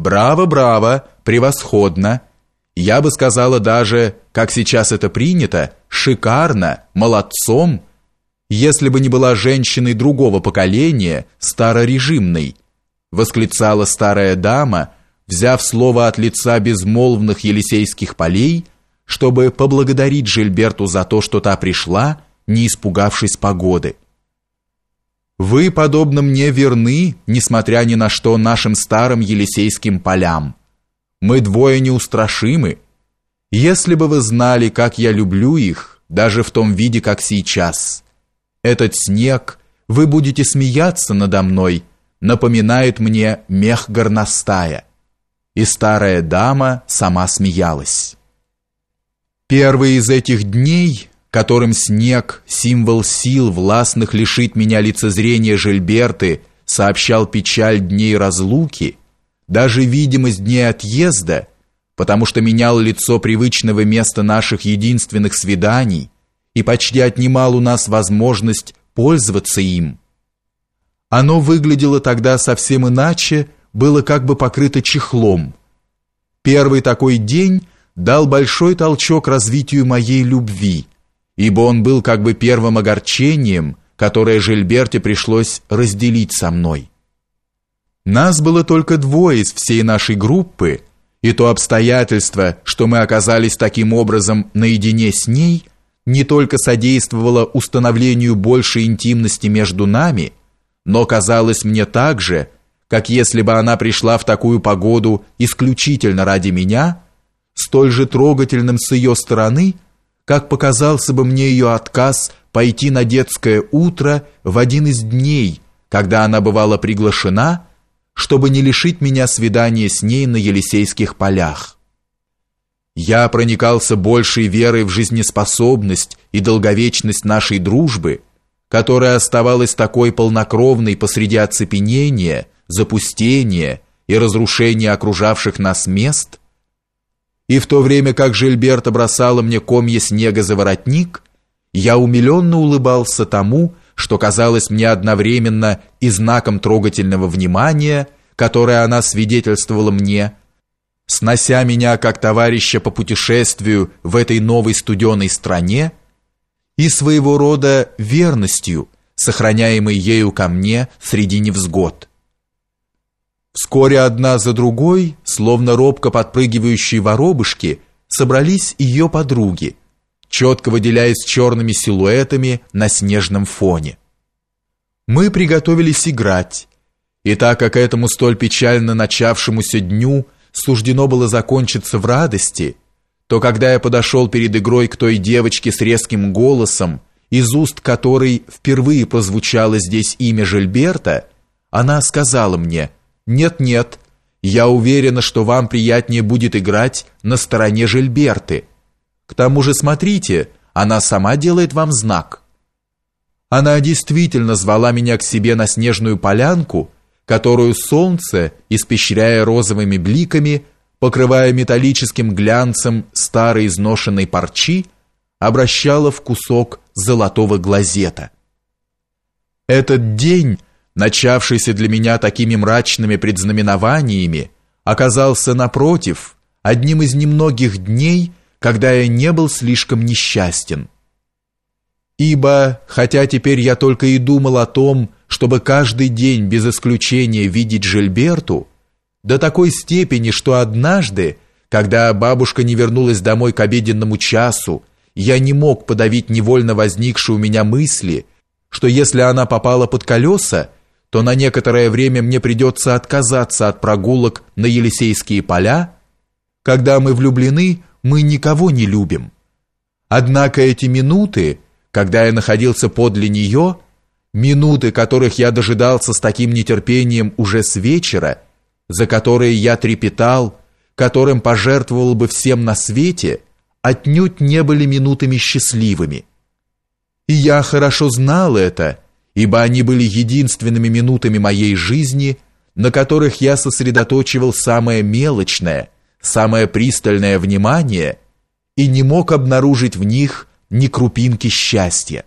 Браво, браво, превосходно. Я бы сказала даже, как сейчас это принято, шикарно, молодцом, если бы не была женщиной другого поколения, старорежимной, восклицала старая дама, взяв слово от лица безмолвных Елисейских полей, чтобы поблагодарить Жильберту за то, что та пришла, не испугавшись погоды. Вы, подобно мне, верны, несмотря ни на что, нашим старым Елисейским полям. Мы двое неустрашимы. Если бы вы знали, как я люблю их, даже в том виде, как сейчас. Этот снег, вы будете смеяться надо мной, напоминает мне мех горностая. И старая дама сама смеялась. Первый из этих дней которым снег, символ сил властных лишить меня лицезрения Жильберты, сообщал печаль дней разлуки, даже видимость дней отъезда, потому что менял лицо привычного места наших единственных свиданий и почти отнимал у нас возможность пользоваться им. Оно выглядело тогда совсем иначе, было как бы покрыто чехлом. Первый такой день дал большой толчок развитию моей любви – ибо он был как бы первым огорчением, которое Жильберте пришлось разделить со мной. Нас было только двое из всей нашей группы, и то обстоятельство, что мы оказались таким образом наедине с ней, не только содействовало установлению большей интимности между нами, но казалось мне также, как если бы она пришла в такую погоду исключительно ради меня, столь же трогательным с ее стороны – как показался бы мне ее отказ пойти на детское утро в один из дней, когда она бывала приглашена, чтобы не лишить меня свидания с ней на Елисейских полях. Я проникался большей верой в жизнеспособность и долговечность нашей дружбы, которая оставалась такой полнокровной посреди оцепенения, запустения и разрушения окружавших нас мест, и в то время как Жильберта бросала мне комья снега за воротник, я умиленно улыбался тому, что казалось мне одновременно и знаком трогательного внимания, которое она свидетельствовала мне, снося меня как товарища по путешествию в этой новой студеной стране, и своего рода верностью, сохраняемой ею ко мне среди невзгод. Вскоре одна за другой, словно робко подпрыгивающие воробушки, собрались ее подруги, четко выделяясь черными силуэтами на снежном фоне. Мы приготовились играть, и так как этому столь печально начавшемуся дню суждено было закончиться в радости, то когда я подошел перед игрой к той девочке с резким голосом, из уст которой впервые прозвучало здесь имя Жильберта, она сказала мне – нет-нет, я уверена, что вам приятнее будет играть на стороне Жильберты. К тому же, смотрите, она сама делает вам знак. Она действительно звала меня к себе на снежную полянку, которую солнце, испещряя розовыми бликами, покрывая металлическим глянцем старой изношенной парчи, обращала в кусок золотого глазета. Этот день начавшийся для меня такими мрачными предзнаменованиями, оказался напротив одним из немногих дней, когда я не был слишком несчастен. Ибо, хотя теперь я только и думал о том, чтобы каждый день без исключения видеть Жильберту, до такой степени, что однажды, когда бабушка не вернулась домой к обеденному часу, я не мог подавить невольно возникшие у меня мысли, что если она попала под колеса, то на некоторое время мне придется отказаться от прогулок на Елисейские поля. Когда мы влюблены, мы никого не любим. Однако эти минуты, когда я находился подле нее, минуты, которых я дожидался с таким нетерпением уже с вечера, за которые я трепетал, которым пожертвовал бы всем на свете, отнюдь не были минутами счастливыми. И я хорошо знал это, ибо они были единственными минутами моей жизни, на которых я сосредоточивал самое мелочное, самое пристальное внимание и не мог обнаружить в них ни крупинки счастья.